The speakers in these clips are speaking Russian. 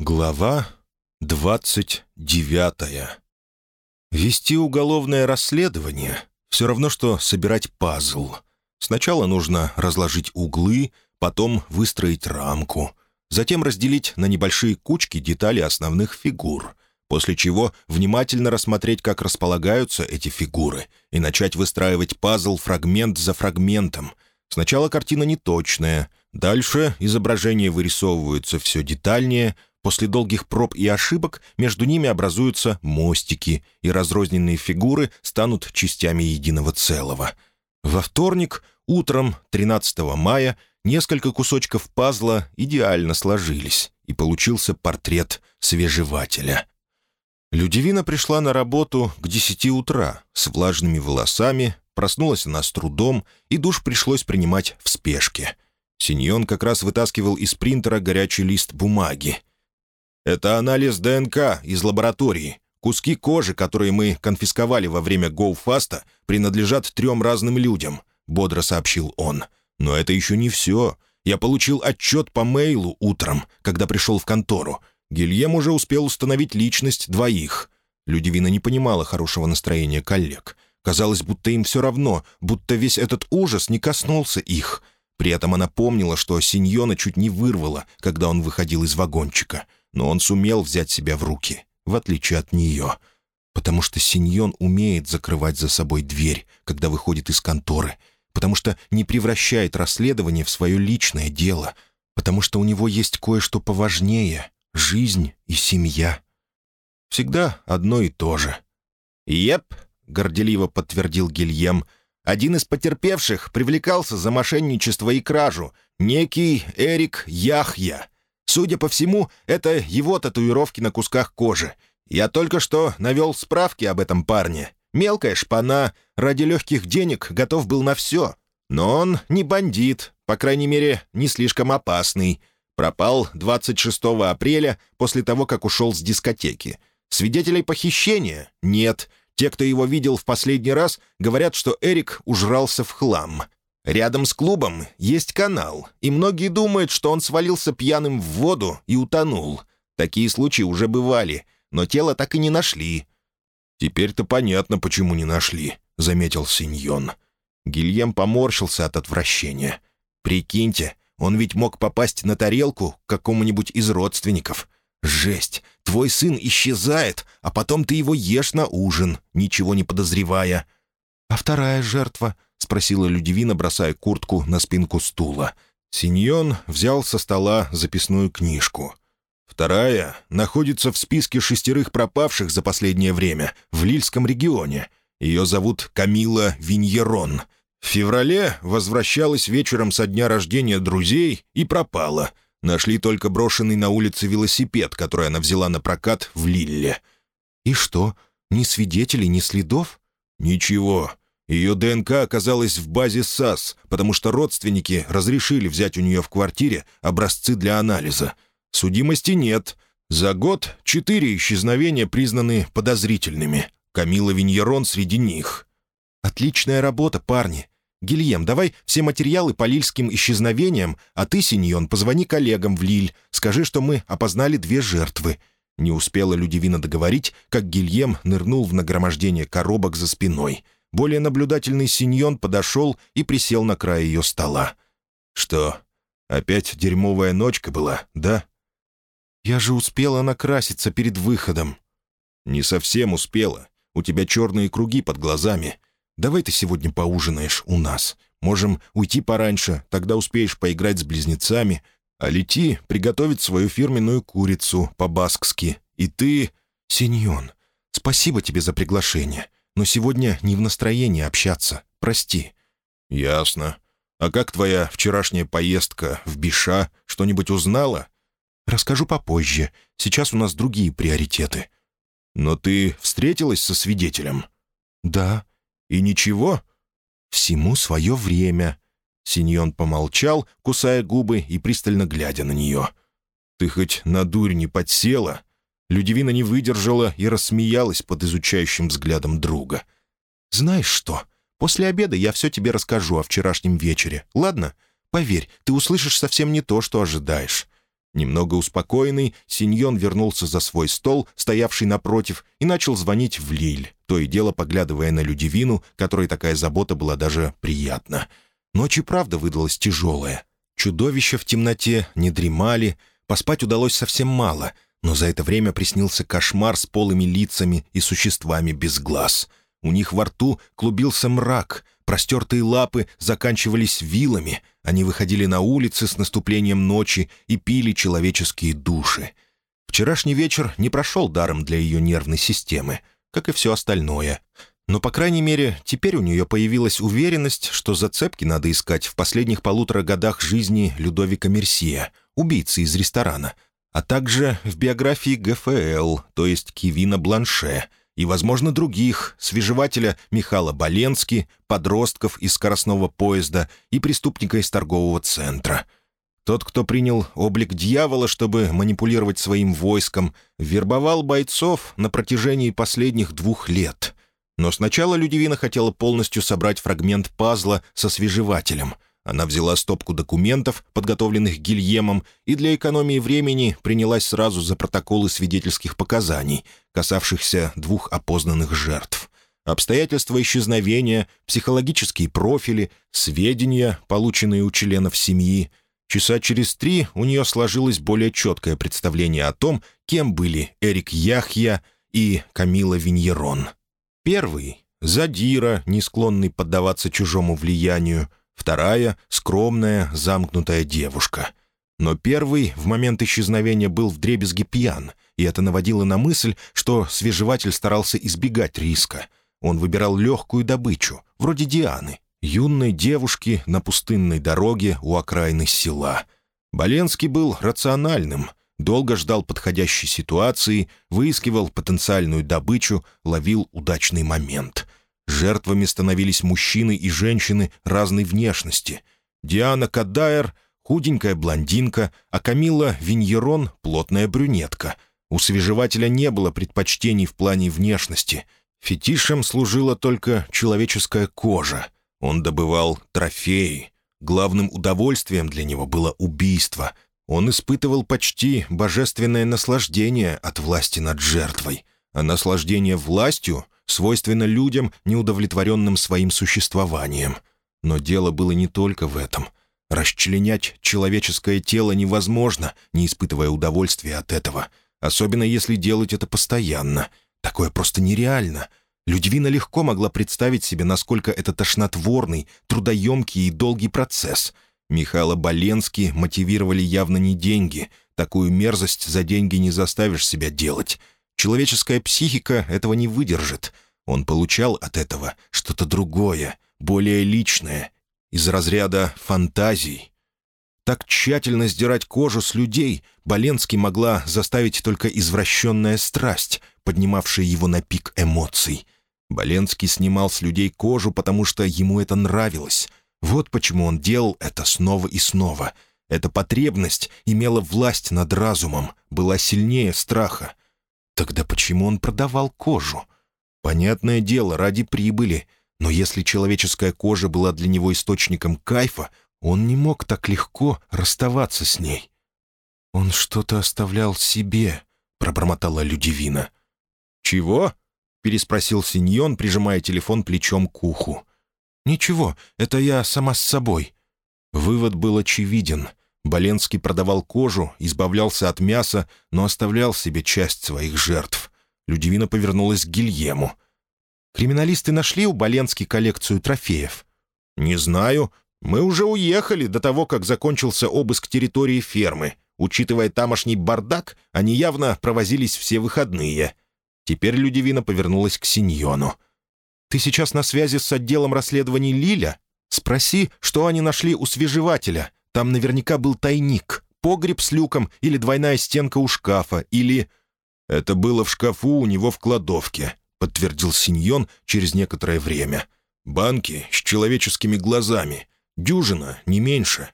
Глава двадцать девятая. Вести уголовное расследование — все равно, что собирать пазл. Сначала нужно разложить углы, потом выстроить рамку, затем разделить на небольшие кучки детали основных фигур, после чего внимательно рассмотреть, как располагаются эти фигуры, и начать выстраивать пазл фрагмент за фрагментом. Сначала картина неточная, дальше изображения вырисовываются все детальнее — После долгих проб и ошибок между ними образуются мостики, и разрозненные фигуры станут частями единого целого. Во вторник, утром 13 мая, несколько кусочков пазла идеально сложились, и получился портрет свежевателя. Людивина пришла на работу к 10 утра с влажными волосами, проснулась она с трудом, и душ пришлось принимать в спешке. Синьон как раз вытаскивал из принтера горячий лист бумаги. Это анализ ДНК из лаборатории. Куски кожи, которые мы конфисковали во время гоуфаста, принадлежат трем разным людям», — бодро сообщил он. «Но это еще не все. Я получил отчет по мейлу утром, когда пришел в контору. Гильем уже успел установить личность двоих». Людивина не понимала хорошего настроения коллег. Казалось, будто им все равно, будто весь этот ужас не коснулся их. При этом она помнила, что Синьона чуть не вырвала, когда он выходил из вагончика — но он сумел взять себя в руки, в отличие от нее. Потому что Синьон умеет закрывать за собой дверь, когда выходит из конторы, потому что не превращает расследование в свое личное дело, потому что у него есть кое-что поважнее — жизнь и семья. Всегда одно и то же. «Еп», — горделиво подтвердил Гильем, — «один из потерпевших привлекался за мошенничество и кражу, некий Эрик Яхья». Судя по всему, это его татуировки на кусках кожи. Я только что навел справки об этом парне. Мелкая шпана, ради легких денег готов был на все. Но он не бандит, по крайней мере, не слишком опасный. Пропал 26 апреля после того, как ушел с дискотеки. Свидетелей похищения нет. Те, кто его видел в последний раз, говорят, что Эрик ужрался в хлам. Рядом с клубом есть канал, и многие думают, что он свалился пьяным в воду и утонул. Такие случаи уже бывали, но тело так и не нашли». «Теперь-то понятно, почему не нашли», — заметил Синьон. Гильем поморщился от отвращения. «Прикиньте, он ведь мог попасть на тарелку какому-нибудь из родственников. Жесть! Твой сын исчезает, а потом ты его ешь на ужин, ничего не подозревая». «А вторая жертва?» — спросила Людивина, бросая куртку на спинку стула. Синьон взял со стола записную книжку. «Вторая находится в списке шестерых пропавших за последнее время в Лильском регионе. Ее зовут Камила Виньерон. В феврале возвращалась вечером со дня рождения друзей и пропала. Нашли только брошенный на улице велосипед, который она взяла на прокат в Лилле». «И что, ни свидетелей, ни следов?» «Ничего. Ее ДНК оказалась в базе САС, потому что родственники разрешили взять у нее в квартире образцы для анализа. Судимости нет. За год четыре исчезновения признаны подозрительными. Камила Виньерон среди них. «Отличная работа, парни. Гильем, давай все материалы по лильским исчезновениям, а ты, Синьон, позвони коллегам в Лиль, скажи, что мы опознали две жертвы». Не успела Людивина договорить, как Гильем нырнул в нагромождение коробок за спиной — более наблюдательный Синьон подошел и присел на край ее стола. «Что, опять дерьмовая ночка была, да?» «Я же успела накраситься перед выходом». «Не совсем успела. У тебя черные круги под глазами. Давай ты сегодня поужинаешь у нас. Можем уйти пораньше, тогда успеешь поиграть с близнецами. А лети приготовить свою фирменную курицу по-баскски. И ты...» «Синьон, спасибо тебе за приглашение но сегодня не в настроении общаться. Прости». «Ясно. А как твоя вчерашняя поездка в Биша? Что-нибудь узнала?» «Расскажу попозже. Сейчас у нас другие приоритеты». «Но ты встретилась со свидетелем?» «Да». «И ничего?» «Всему свое время». Синьон помолчал, кусая губы и пристально глядя на нее. «Ты хоть на дурь не подсела?» Людивина не выдержала и рассмеялась под изучающим взглядом друга. «Знаешь что? После обеда я все тебе расскажу о вчерашнем вечере, ладно? Поверь, ты услышишь совсем не то, что ожидаешь». Немного успокоенный, Синьон вернулся за свой стол, стоявший напротив, и начал звонить в Лиль, то и дело поглядывая на Людивину, которой такая забота была даже приятна. Ночь и правда выдалась тяжелая. Чудовища в темноте не дремали, поспать удалось совсем мало, но за это время приснился кошмар с полыми лицами и существами без глаз. У них во рту клубился мрак — Простертые лапы заканчивались вилами, они выходили на улицы с наступлением ночи и пили человеческие души. Вчерашний вечер не прошел даром для ее нервной системы, как и все остальное. Но, по крайней мере, теперь у нее появилась уверенность, что зацепки надо искать в последних полутора годах жизни Людовика Мерсия, убийцы из ресторана, а также в биографии ГФЛ, то есть Кивина Бланше — и, возможно, других, свежевателя Михала Боленски, подростков из скоростного поезда и преступника из торгового центра. Тот, кто принял облик дьявола, чтобы манипулировать своим войском, вербовал бойцов на протяжении последних двух лет. Но сначала Людивина хотела полностью собрать фрагмент пазла со свежевателем — она взяла стопку документов, подготовленных Гильемом, и для экономии времени принялась сразу за протоколы свидетельских показаний, касавшихся двух опознанных жертв. Обстоятельства исчезновения, психологические профили, сведения, полученные у членов семьи. Часа через три у нее сложилось более четкое представление о том, кем были Эрик Яхья и Камила Виньерон. Первый — задира, не склонный поддаваться чужому влиянию, вторая — скромная, замкнутая девушка. Но первый в момент исчезновения был вдребезги пьян, и это наводило на мысль, что свежеватель старался избегать риска. Он выбирал легкую добычу, вроде Дианы, юной девушки на пустынной дороге у окраины села. Боленский был рациональным, долго ждал подходящей ситуации, выискивал потенциальную добычу, ловил удачный момент — Жертвами становились мужчины и женщины разной внешности. Диана Кадайер — худенькая блондинка, а Камила Виньерон — плотная брюнетка. У свежевателя не было предпочтений в плане внешности. Фетишем служила только человеческая кожа. Он добывал трофеи. Главным удовольствием для него было убийство. Он испытывал почти божественное наслаждение от власти над жертвой. А наслаждение властью — свойственно людям, неудовлетворенным своим существованием. Но дело было не только в этом. Расчленять человеческое тело невозможно, не испытывая удовольствия от этого. Особенно если делать это постоянно. Такое просто нереально. Людвина легко могла представить себе, насколько это тошнотворный, трудоемкий и долгий процесс. Михаила Боленский мотивировали явно не деньги. Такую мерзость за деньги не заставишь себя делать. Человеческая психика этого не выдержит. Он получал от этого что-то другое, более личное, из разряда фантазий. Так тщательно сдирать кожу с людей Боленский могла заставить только извращенная страсть, поднимавшая его на пик эмоций. Боленский снимал с людей кожу, потому что ему это нравилось. Вот почему он делал это снова и снова. Эта потребность имела власть над разумом, была сильнее страха. Тогда почему он продавал кожу? Понятное дело, ради прибыли. Но если человеческая кожа была для него источником кайфа, он не мог так легко расставаться с ней. «Он что-то оставлял себе», — пробормотала Людивина. «Чего?» — переспросил Синьон, прижимая телефон плечом к уху. «Ничего, это я сама с собой». Вывод был очевиден. Боленский продавал кожу, избавлялся от мяса, но оставлял себе часть своих жертв. Людивина повернулась к Гильему. «Криминалисты нашли у Боленски коллекцию трофеев?» «Не знаю. Мы уже уехали до того, как закончился обыск территории фермы. Учитывая тамошний бардак, они явно провозились все выходные». Теперь Людивина повернулась к Синьону. «Ты сейчас на связи с отделом расследований Лиля? Спроси, что они нашли у свежевателя. Там наверняка был тайник, погреб с люком или двойная стенка у шкафа, или...» «Это было в шкафу у него в кладовке», — подтвердил Синьон через некоторое время. «Банки с человеческими глазами. Дюжина, не меньше.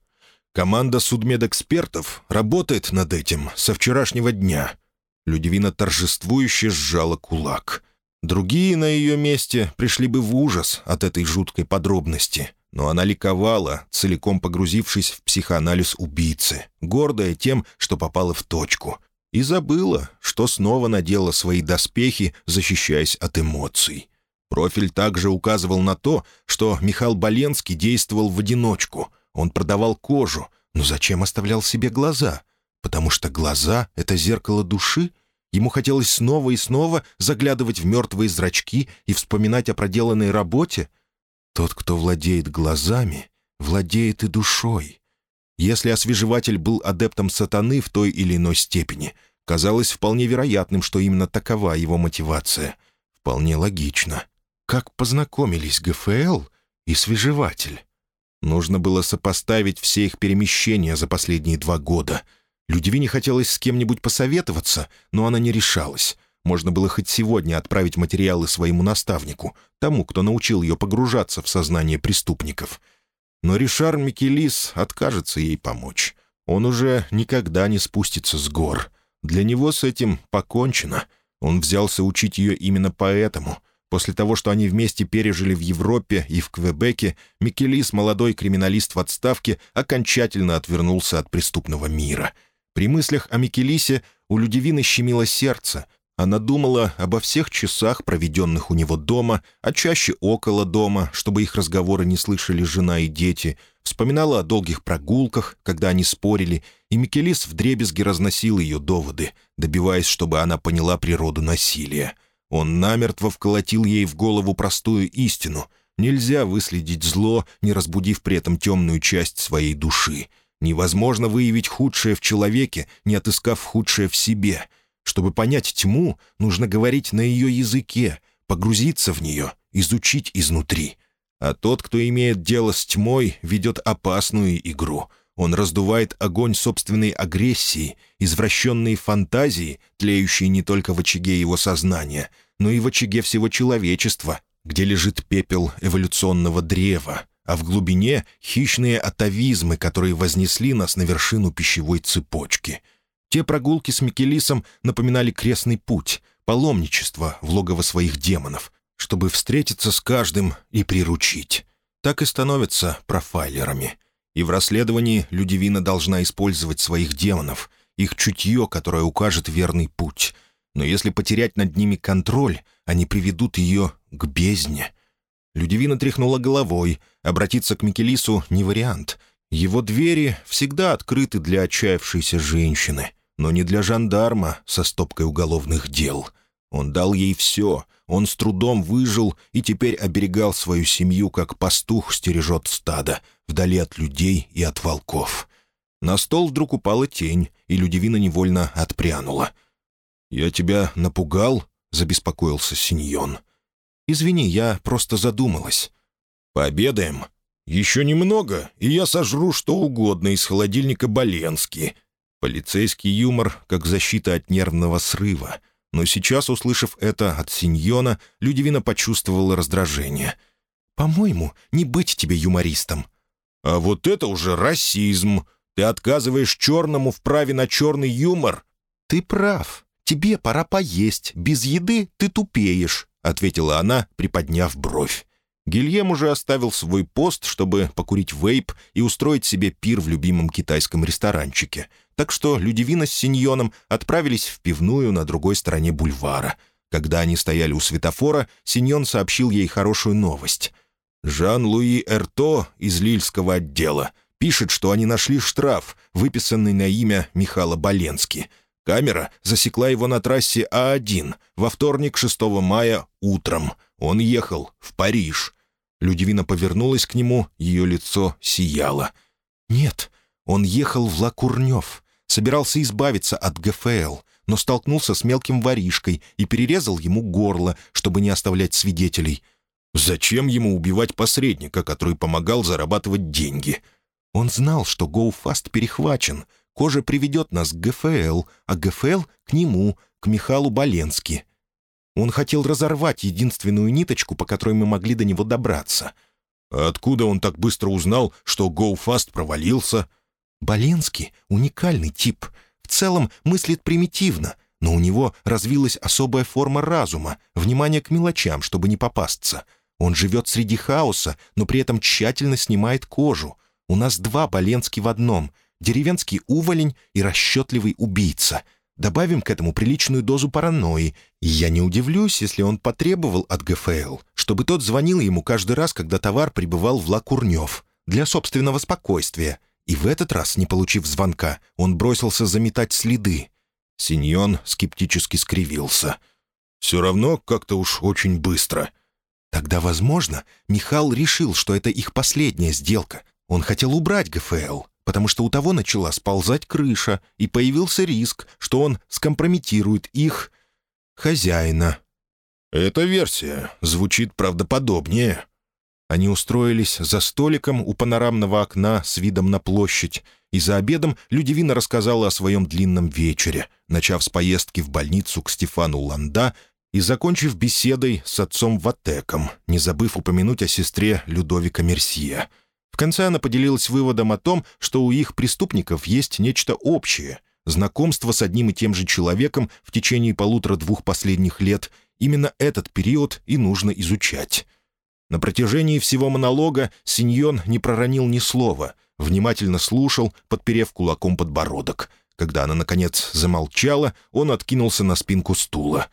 Команда судмедэкспертов работает над этим со вчерашнего дня». Людивина торжествующе сжала кулак. Другие на ее месте пришли бы в ужас от этой жуткой подробности, но она ликовала, целиком погрузившись в психоанализ убийцы, гордая тем, что попала в точку, и забыла, что снова надела свои доспехи, защищаясь от эмоций. Профиль также указывал на то, что Михаил Боленский действовал в одиночку. Он продавал кожу, но зачем оставлял себе глаза? Потому что глаза — это зеркало души — Ему хотелось снова и снова заглядывать в мертвые зрачки и вспоминать о проделанной работе. Тот, кто владеет глазами, владеет и душой. Если освежеватель был адептом сатаны в той или иной степени, казалось вполне вероятным, что именно такова его мотивация. Вполне логично. Как познакомились ГФЛ и свежеватель? Нужно было сопоставить все их перемещения за последние два года — Людивине хотелось с кем-нибудь посоветоваться, но она не решалась. Можно было хоть сегодня отправить материалы своему наставнику, тому, кто научил ее погружаться в сознание преступников. Но Ришар Микелис откажется ей помочь. Он уже никогда не спустится с гор. Для него с этим покончено. Он взялся учить ее именно поэтому. После того, что они вместе пережили в Европе и в Квебеке, Микелис, молодой криминалист в отставке, окончательно отвернулся от преступного мира — при мыслях о Микелисе у Людивины щемило сердце. Она думала обо всех часах, проведенных у него дома, а чаще около дома, чтобы их разговоры не слышали жена и дети. Вспоминала о долгих прогулках, когда они спорили, и Микелис вдребезги разносил ее доводы, добиваясь, чтобы она поняла природу насилия. Он намертво вколотил ей в голову простую истину — Нельзя выследить зло, не разбудив при этом темную часть своей души — Невозможно выявить худшее в человеке, не отыскав худшее в себе. Чтобы понять тьму, нужно говорить на ее языке, погрузиться в нее, изучить изнутри. А тот, кто имеет дело с тьмой, ведет опасную игру. Он раздувает огонь собственной агрессии, извращенные фантазии, тлеющие не только в очаге его сознания, но и в очаге всего человечества, где лежит пепел эволюционного древа, а в глубине — хищные атовизмы, которые вознесли нас на вершину пищевой цепочки. Те прогулки с Микелисом напоминали крестный путь, паломничество в логово своих демонов, чтобы встретиться с каждым и приручить. Так и становятся профайлерами. И в расследовании Людивина должна использовать своих демонов, их чутье, которое укажет верный путь. Но если потерять над ними контроль, они приведут ее к бездне — Людивина тряхнула головой. Обратиться к Микелису не вариант. Его двери всегда открыты для отчаявшейся женщины, но не для жандарма со стопкой уголовных дел. Он дал ей все, он с трудом выжил и теперь оберегал свою семью, как пастух стережет стадо, вдали от людей и от волков. На стол вдруг упала тень, и Людивина невольно отпрянула. «Я тебя напугал?» — забеспокоился Синьон. — «Извини, я просто задумалась». «Пообедаем?» «Еще немного, и я сожру что угодно из холодильника Боленски». Полицейский юмор как защита от нервного срыва. Но сейчас, услышав это от Синьона, Людивина почувствовала раздражение. «По-моему, не быть тебе юмористом». «А вот это уже расизм. Ты отказываешь черному в праве на черный юмор». «Ты прав. Тебе пора поесть. Без еды ты тупеешь. — ответила она, приподняв бровь. Гильем уже оставил свой пост, чтобы покурить вейп и устроить себе пир в любимом китайском ресторанчике. Так что Людивина с Синьоном отправились в пивную на другой стороне бульвара. Когда они стояли у светофора, Синьон сообщил ей хорошую новость. Жан-Луи Эрто из Лильского отдела пишет, что они нашли штраф, выписанный на имя Михала Боленски — Камера засекла его на трассе А1 во вторник 6 мая утром. Он ехал в Париж. Людивина повернулась к нему, ее лицо сияло. «Нет, он ехал в Лакурнев, собирался избавиться от ГФЛ, но столкнулся с мелким воришкой и перерезал ему горло, чтобы не оставлять свидетелей. Зачем ему убивать посредника, который помогал зарабатывать деньги? Он знал, что GoFast перехвачен — Кожа приведет нас к ГФЛ, а ГФЛ — к нему, к Михалу Боленски. Он хотел разорвать единственную ниточку, по которой мы могли до него добраться. Откуда он так быстро узнал, что GoFast провалился? Боленский — уникальный тип. В целом мыслит примитивно, но у него развилась особая форма разума, внимание к мелочам, чтобы не попасться. Он живет среди хаоса, но при этом тщательно снимает кожу. У нас два Боленски в одном — деревенский уволень и расчетливый убийца. Добавим к этому приличную дозу паранойи, и я не удивлюсь, если он потребовал от ГФЛ, чтобы тот звонил ему каждый раз, когда товар прибывал в Лакурнев, для собственного спокойствия. И в этот раз, не получив звонка, он бросился заметать следы. Синьон скептически скривился. «Все равно как-то уж очень быстро». Тогда, возможно, Михал решил, что это их последняя сделка. Он хотел убрать ГФЛ, потому что у того начала сползать крыша, и появился риск, что он скомпрометирует их хозяина. «Эта версия звучит правдоподобнее». Они устроились за столиком у панорамного окна с видом на площадь, и за обедом Людивина рассказала о своем длинном вечере, начав с поездки в больницу к Стефану Ланда и закончив беседой с отцом Ватеком, не забыв упомянуть о сестре Людовика Мерсье. В конце она поделилась выводом о том, что у их преступников есть нечто общее — знакомство с одним и тем же человеком в течение полутора-двух последних лет. Именно этот период и нужно изучать. На протяжении всего монолога Синьон не проронил ни слова, внимательно слушал, подперев кулаком подбородок. Когда она, наконец, замолчала, он откинулся на спинку стула.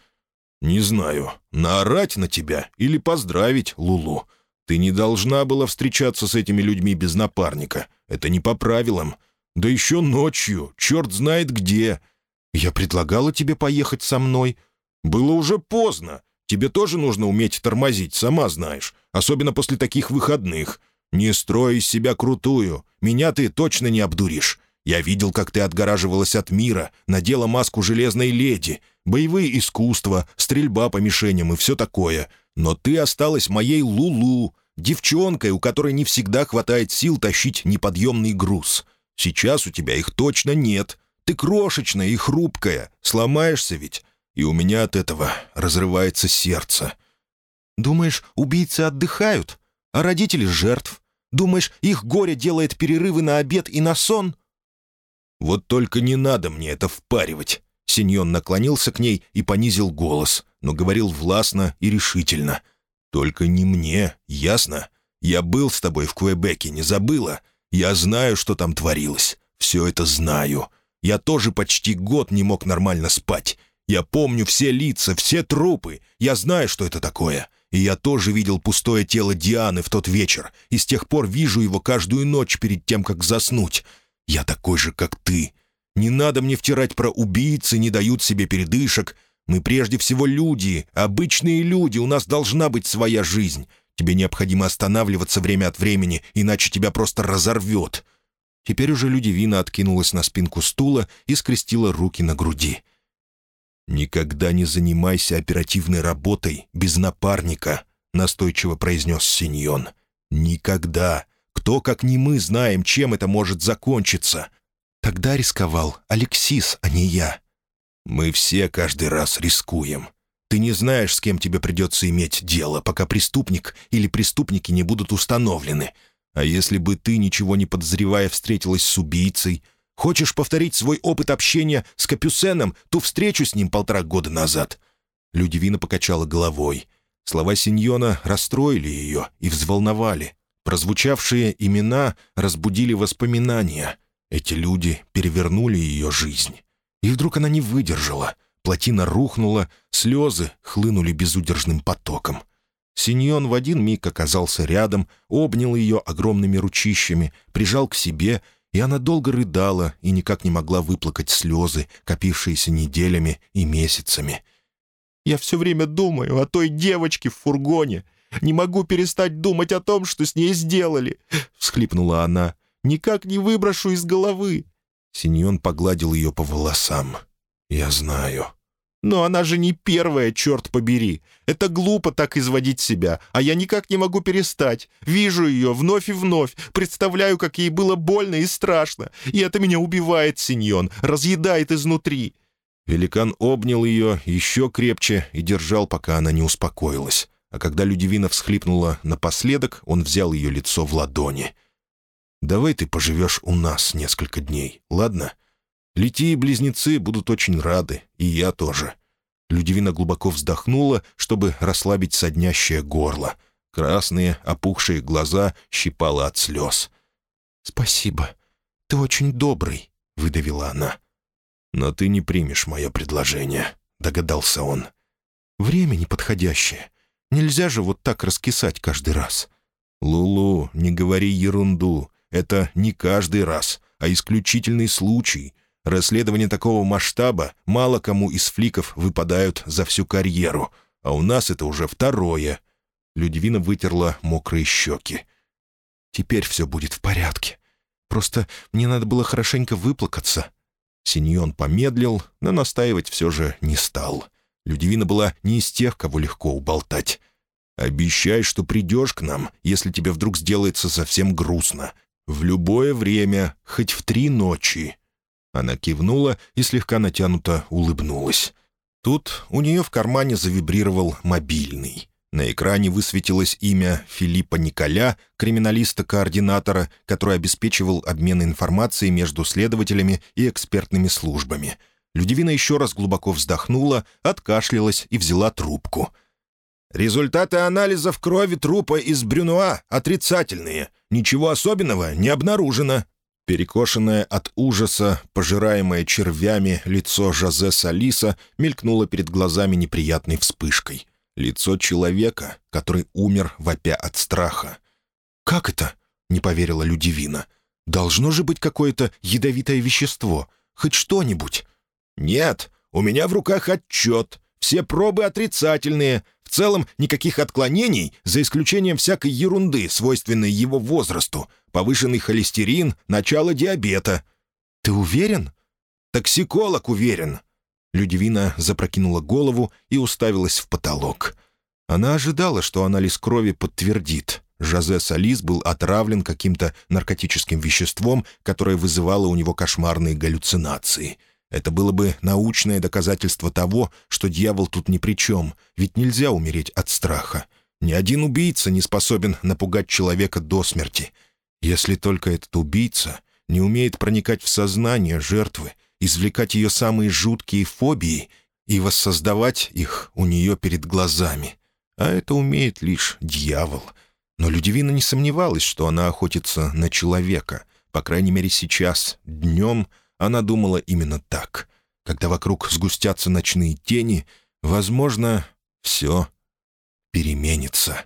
«Не знаю, наорать на тебя или поздравить, Лулу. Ты не должна была встречаться с этими людьми без напарника. Это не по правилам. Да еще ночью, черт знает где. Я предлагала тебе поехать со мной. Было уже поздно. Тебе тоже нужно уметь тормозить, сама знаешь, особенно после таких выходных. Не строй из себя крутую, меня ты точно не обдуришь. Я видел, как ты отгораживалась от мира, надела маску железной леди, боевые искусства, стрельба по мишеням и все такое. Но ты осталась моей Лулу, девчонкой, у которой не всегда хватает сил тащить неподъемный груз. Сейчас у тебя их точно нет. Ты крошечная и хрупкая, сломаешься ведь, и у меня от этого разрывается сердце. Думаешь, убийцы отдыхают, а родители жертв? Думаешь, их горе делает перерывы на обед и на сон? Вот только не надо мне это впаривать. Синьон наклонился к ней и понизил голос, но говорил властно и решительно. «Только не мне, ясно? Я был с тобой в Квебеке, не забыла? Я знаю, что там творилось. Все это знаю. Я тоже почти год не мог нормально спать. Я помню все лица, все трупы. Я знаю, что это такое. И я тоже видел пустое тело Дианы в тот вечер, и с тех пор вижу его каждую ночь перед тем, как заснуть. Я такой же, как ты. Не надо мне втирать про убийцы, не дают себе передышек. Мы прежде всего люди, обычные люди, у нас должна быть своя жизнь. Тебе необходимо останавливаться время от времени, иначе тебя просто разорвет». Теперь уже Людивина откинулась на спинку стула и скрестила руки на груди. «Никогда не занимайся оперативной работой без напарника», — настойчиво произнес Синьон. «Никогда. Кто, как не мы, знаем, чем это может закончиться?» «Тогда рисковал Алексис, а не я». «Мы все каждый раз рискуем. Ты не знаешь, с кем тебе придется иметь дело, пока преступник или преступники не будут установлены. А если бы ты, ничего не подозревая, встретилась с убийцей, Хочешь повторить свой опыт общения с Капюсеном, ту встречу с ним полтора года назад?» Людивина покачала головой. Слова Синьона расстроили ее и взволновали. Прозвучавшие имена разбудили воспоминания. Эти люди перевернули ее жизнь. И вдруг она не выдержала. Плотина рухнула, слезы хлынули безудержным потоком. Синьон в один миг оказался рядом, обнял ее огромными ручищами, прижал к себе и она долго рыдала и никак не могла выплакать слезы, копившиеся неделями и месяцами. «Я все время думаю о той девочке в фургоне. Не могу перестать думать о том, что с ней сделали», — всхлипнула она. «Никак не выброшу из головы». Синьон погладил ее по волосам. «Я знаю», но она же не первая, черт побери. Это глупо так изводить себя, а я никак не могу перестать. Вижу ее вновь и вновь, представляю, как ей было больно и страшно. И это меня убивает, Синьон, разъедает изнутри». Великан обнял ее еще крепче и держал, пока она не успокоилась. А когда Людивина всхлипнула напоследок, он взял ее лицо в ладони. «Давай ты поживешь у нас несколько дней, ладно? Лети и близнецы будут очень рады, и я тоже». Людивина глубоко вздохнула, чтобы расслабить соднящее горло. Красные, опухшие глаза щипала от слез. «Спасибо. Ты очень добрый», — выдавила она. «Но ты не примешь мое предложение», — догадался он. «Время неподходящее. Нельзя же вот так раскисать каждый раз». «Лулу, не говори ерунду. Это не каждый раз, а исключительный случай. Расследования такого масштаба мало кому из фликов выпадают за всю карьеру, а у нас это уже второе». Людвина вытерла мокрые щеки. «Теперь все будет в порядке. Просто мне надо было хорошенько выплакаться». Синьон помедлил, но настаивать все же не стал. Людивина была не из тех, кого легко уболтать. «Обещай, что придешь к нам, если тебе вдруг сделается совсем грустно. В любое время, хоть в три ночи». Она кивнула и слегка натянуто улыбнулась. Тут у нее в кармане завибрировал мобильный. На экране высветилось имя Филиппа Николя, криминалиста-координатора, который обеспечивал обмен информацией между следователями и экспертными службами. Людивина еще раз глубоко вздохнула, откашлялась и взяла трубку. «Результаты анализов крови трупа из Брюнуа отрицательные. Ничего особенного не обнаружено», Перекошенное от ужаса, пожираемое червями лицо Жозе Салиса мелькнуло перед глазами неприятной вспышкой. Лицо человека, который умер вопя от страха. «Как это?» — не поверила Людивина. «Должно же быть какое-то ядовитое вещество. Хоть что-нибудь». «Нет, у меня в руках отчет. Все пробы отрицательные. Целом никаких отклонений, за исключением всякой ерунды, свойственной его возрасту. Повышенный холестерин, начало диабета». «Ты уверен?» «Токсиколог уверен». Людивина запрокинула голову и уставилась в потолок. Она ожидала, что анализ крови подтвердит. Жозе Салис был отравлен каким-то наркотическим веществом, которое вызывало у него кошмарные галлюцинации. Это было бы научное доказательство того, что дьявол тут ни при чем, ведь нельзя умереть от страха. Ни один убийца не способен напугать человека до смерти. Если только этот убийца не умеет проникать в сознание жертвы извлекать ее самые жуткие фобии и воссоздавать их у нее перед глазами. А это умеет лишь дьявол. Но Людивина не сомневалась, что она охотится на человека. По крайней мере, сейчас, днем, она думала именно так. Когда вокруг сгустятся ночные тени, возможно, все переменится.